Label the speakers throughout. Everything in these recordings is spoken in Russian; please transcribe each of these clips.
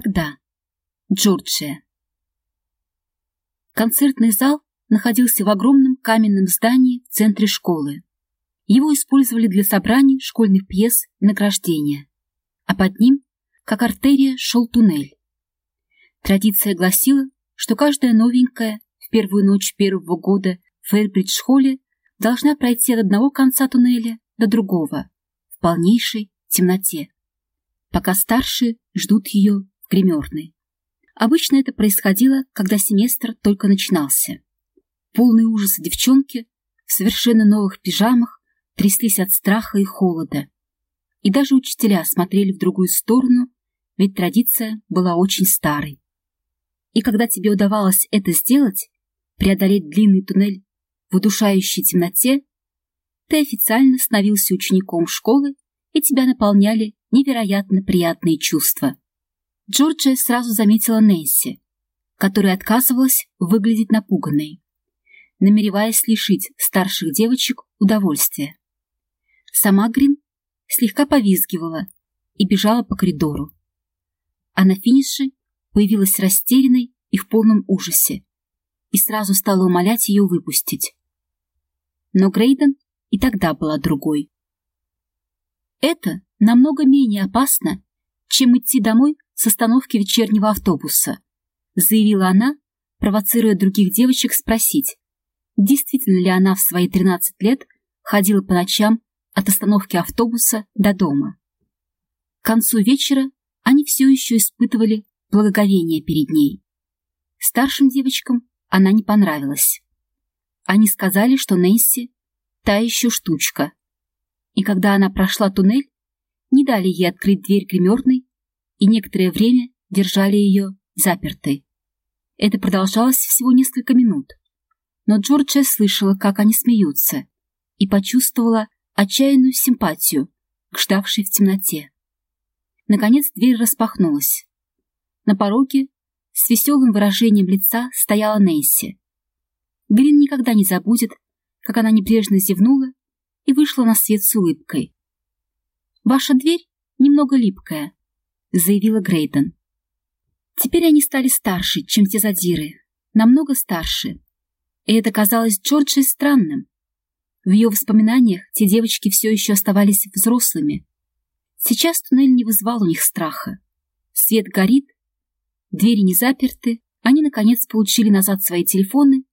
Speaker 1: тогда. Джорджия. Концертный зал находился в огромном каменном здании в центре школы. Его использовали для собраний школьных пьес и награждения, а под ним, как артерия, шел туннель. Традиция гласила, что каждая новенькая в первую ночь первого года в Фейрбридж-холле должна пройти от одного конца туннеля до другого в полнейшей темноте, пока старшие ждут ее гримерной. Обычно это происходило, когда семестр только начинался. Полный ужас девчонки в совершенно новых пижамах тряслись от страха и холода. И даже учителя смотрели в другую сторону, ведь традиция была очень старой. И когда тебе удавалось это сделать, преодолеть длинный туннель в удушающей темноте, ты официально становился учеником школы, и тебя наполняли невероятно приятные чувства. Джорджия сразу заметила Нэнси, которая отказывалась выглядеть напуганной, намереваясь лишить старших девочек удовольствия. Сама Грин слегка повизгивала и бежала по коридору. А на финише появилась растерянной и в полном ужасе и сразу стала умолять ее выпустить. Но Грейден и тогда была другой. Это намного менее опасно, чем идти домой с остановки вечернего автобуса, заявила она, провоцируя других девочек спросить, действительно ли она в свои 13 лет ходила по ночам от остановки автобуса до дома. К концу вечера они все еще испытывали благоговение перед ней. Старшим девочкам она не понравилась. Они сказали, что Нэнси — та еще штучка. И когда она прошла туннель, не дали ей открыть дверь гримерной и некоторое время держали ее запертой. Это продолжалось всего несколько минут. Но Джорджия слышала, как они смеются, и почувствовала отчаянную симпатию к ждавшей в темноте. Наконец дверь распахнулась. На пороге с веселым выражением лица стояла Нэнси. Грин никогда не забудет, как она небрежно зевнула и вышла на свет с улыбкой. «Ваша дверь немного липкая», — заявила Грейден. Теперь они стали старше, чем те задиры, намного старше. И это казалось Джорджи странным. В ее воспоминаниях те девочки все еще оставались взрослыми. Сейчас туннель не вызвал у них страха. Свет горит, двери не заперты, они, наконец, получили назад свои телефоны,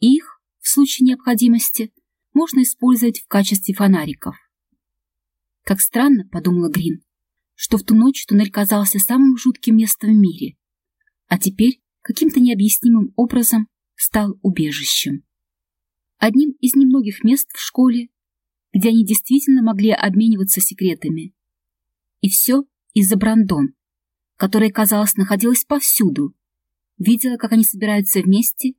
Speaker 1: и их, в случае необходимости, можно использовать в качестве фонариков. Как странно, подумала Грин, что в ту ночь туннель казался самым жутким местом в мире, а теперь каким-то необъяснимым образом стал убежищем. Одним из немногих мест в школе, где они действительно могли обмениваться секретами. И все из-за Брандон, которая, казалось, находилась повсюду, видела, как они собираются вместе,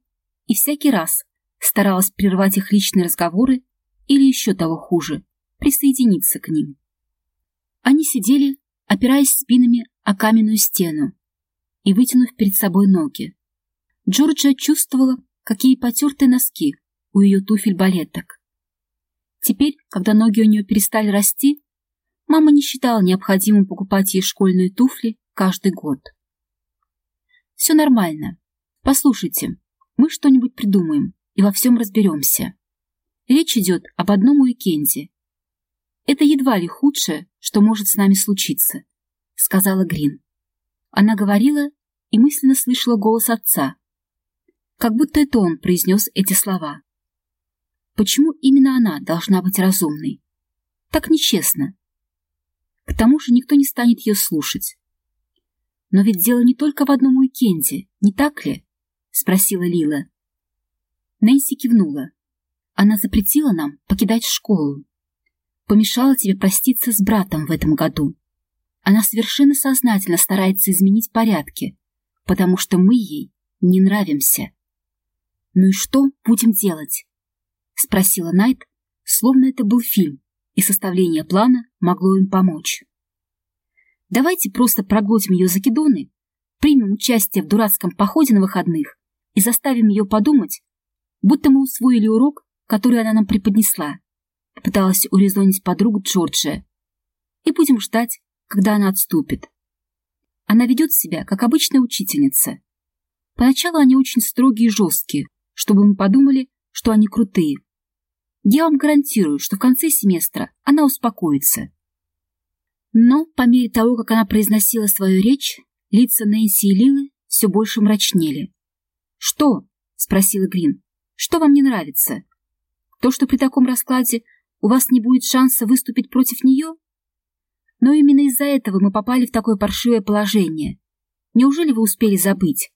Speaker 1: и всякий раз старалась прервать их личные разговоры или еще того хуже, присоединиться к ним. Они сидели опираясь спинами о каменную стену и вытянув перед собой ноги. Джорджия чувствовала, какие потертые носки у ее туфель-балеток. Теперь, когда ноги у нее перестали расти, мама не считала необходимым покупать ей школьные туфли каждый год. «Все нормально. Послушайте, мы что-нибудь придумаем и во всем разберемся. Речь идет об одном уикенде, это едва ли худшее, что может с нами случиться, сказала Грин. Она говорила и мысленно слышала голос отца, как будто это он произнес эти слова. Почему именно она должна быть разумной? Так нечестно. К тому же никто не станет ее слушать. Но ведь дело не только в одном уикенде, не так ли? Спросила Лила. Нэнси кивнула. Она запретила нам покидать школу помешала тебе проститься с братом в этом году. Она совершенно сознательно старается изменить порядки, потому что мы ей не нравимся. «Ну и что будем делать?» — спросила Найт, словно это был фильм, и составление плана могло им помочь. «Давайте просто проглотим ее закидоны, примем участие в дурацком походе на выходных и заставим ее подумать, будто мы усвоили урок, который она нам преподнесла. Попыталась урезонить подругу Джорджия. И будем ждать, когда она отступит. она ведет себя, как обычная учительница. Поначалу они очень строгие и жесткие, чтобы мы подумали, что они крутые. Я вам гарантирую, что в конце семестра она успокоится. Но по мере того, как она произносила свою речь, лица Нэнси и Лилы все больше мрачнели. «Что?» — спросила Грин. «Что вам не нравится? То, что при таком раскладе у вас не будет шанса выступить против нее? Но именно из-за этого мы попали в такое паршивое положение. Неужели вы успели забыть?»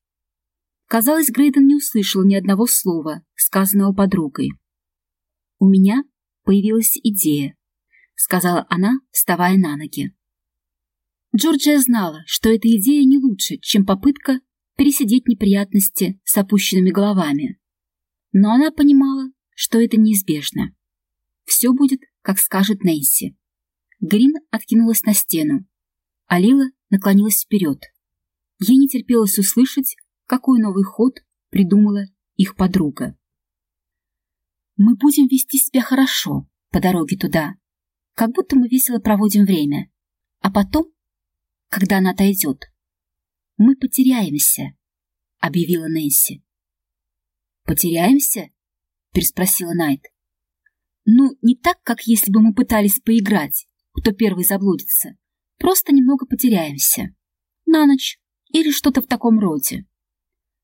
Speaker 1: Казалось, Грейден не услышал ни одного слова, сказанного подругой. «У меня появилась идея», — сказала она, вставая на ноги. Джорджия знала, что эта идея не лучше, чем попытка пересидеть неприятности с опущенными головами. Но она понимала, что это неизбежно. Все будет, как скажет Нэнси. Грин откинулась на стену, а Лила наклонилась вперед. Ей не терпелось услышать, какой новый ход придумала их подруга. «Мы будем вести себя хорошо по дороге туда, как будто мы весело проводим время, а потом когда она отойдет. «Мы потеряемся», — объявила Нэнси. «Потеряемся?» — переспросила Найт. «Ну, не так, как если бы мы пытались поиграть, кто первый заблудится. Просто немного потеряемся. На ночь или что-то в таком роде.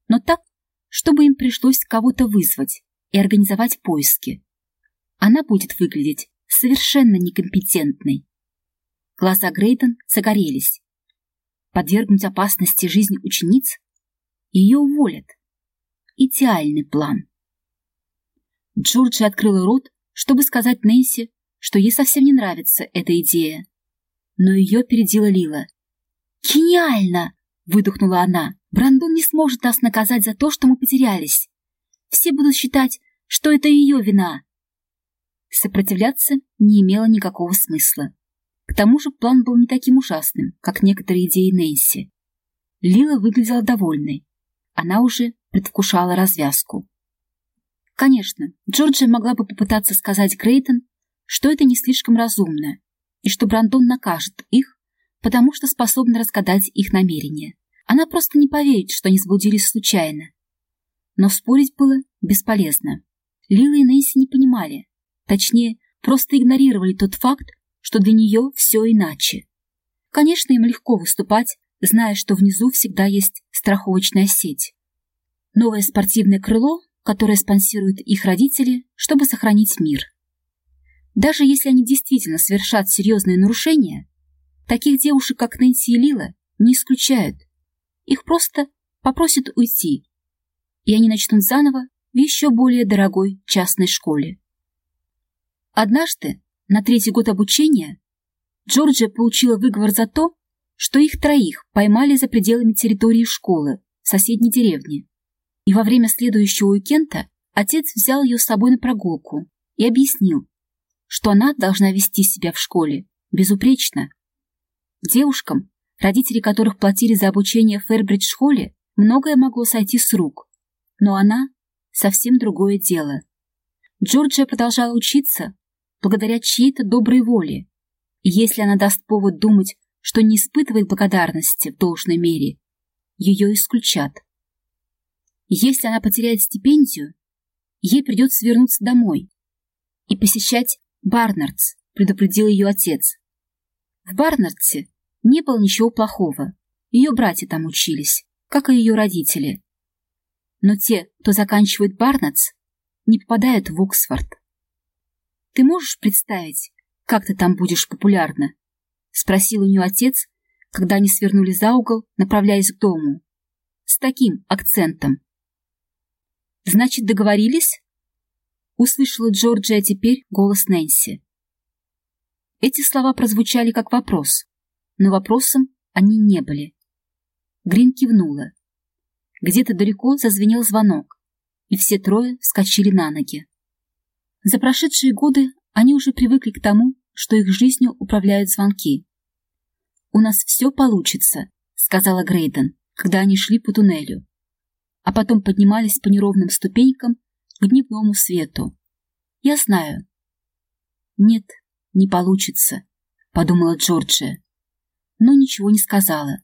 Speaker 1: Но так, чтобы им пришлось кого-то вызвать и организовать поиски. Она будет выглядеть совершенно некомпетентной». Глаза Грейден загорелись подвергнуть опасности жизни учениц, ее уволят. Идеальный план. Джорджи открыла рот, чтобы сказать Нэнси, что ей совсем не нравится эта идея. Но ее передила Лила. «Гениально!» — выдохнула она. «Брандон не сможет нас наказать за то, что мы потерялись. Все будут считать, что это ее вина». Сопротивляться не имело никакого смысла. К тому же план был не таким ужасным, как некоторые идеи Нэнси. Лила выглядела довольной. Она уже предвкушала развязку. Конечно, Джорджия могла бы попытаться сказать Грейтон, что это не слишком разумно, и что Брандон накажет их, потому что способна разгадать их намерения. Она просто не поверит, что они заблудились случайно. Но спорить было бесполезно. Лила и Нэнси не понимали, точнее, просто игнорировали тот факт, что для нее все иначе. Конечно, им легко выступать, зная, что внизу всегда есть страховочная сеть. Новое спортивное крыло, которое спонсируют их родители, чтобы сохранить мир. Даже если они действительно совершат серьезные нарушения, таких девушек, как Нэнси и Лила, не исключают. Их просто попросят уйти, и они начнут заново в еще более дорогой частной школе. Однажды на третий год обучения Джорджия получила выговор за то, что их троих поймали за пределами территории школы в соседней деревне. И во время следующего уикенда отец взял ее с собой на прогулку и объяснил, что она должна вести себя в школе безупречно. Девушкам, родители которых платили за обучение в Фэрбридж-школе, многое могло сойти с рук, но она — совсем другое дело. Джорджия продолжала учиться, благодаря чьей-то доброй воле. И если она даст повод думать, что не испытывает благодарности в должной мере, ее исключат. Если она потеряет стипендию, ей придется вернуться домой и посещать Барнардс, предупредил ее отец. В Барнардсе не было ничего плохого. Ее братья там учились, как и ее родители. Но те, кто заканчивает Барнардс, не попадают в Оксфорд. Ты можешь представить, как ты там будешь популярна?» — спросил у нее отец, когда они свернули за угол, направляясь к дому. С таким акцентом. «Значит, договорились?» — услышала Джорджия теперь голос Нэнси. Эти слова прозвучали как вопрос, но вопросом они не были. Грин кивнула. Где-то далеко зазвенел звонок, и все трое вскочили на ноги. За прошедшие годы они уже привыкли к тому, что их жизнью управляют звонки. «У нас все получится», — сказала Грейден, когда они шли по туннелю, а потом поднимались по неровным ступенькам к дневному свету. «Я знаю». «Нет, не получится», — подумала Джорджия, но ничего не сказала.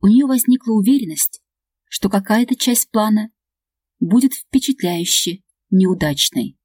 Speaker 1: у нее возникла уверенность, что какая-то часть плана будет впечатляюще неудачной.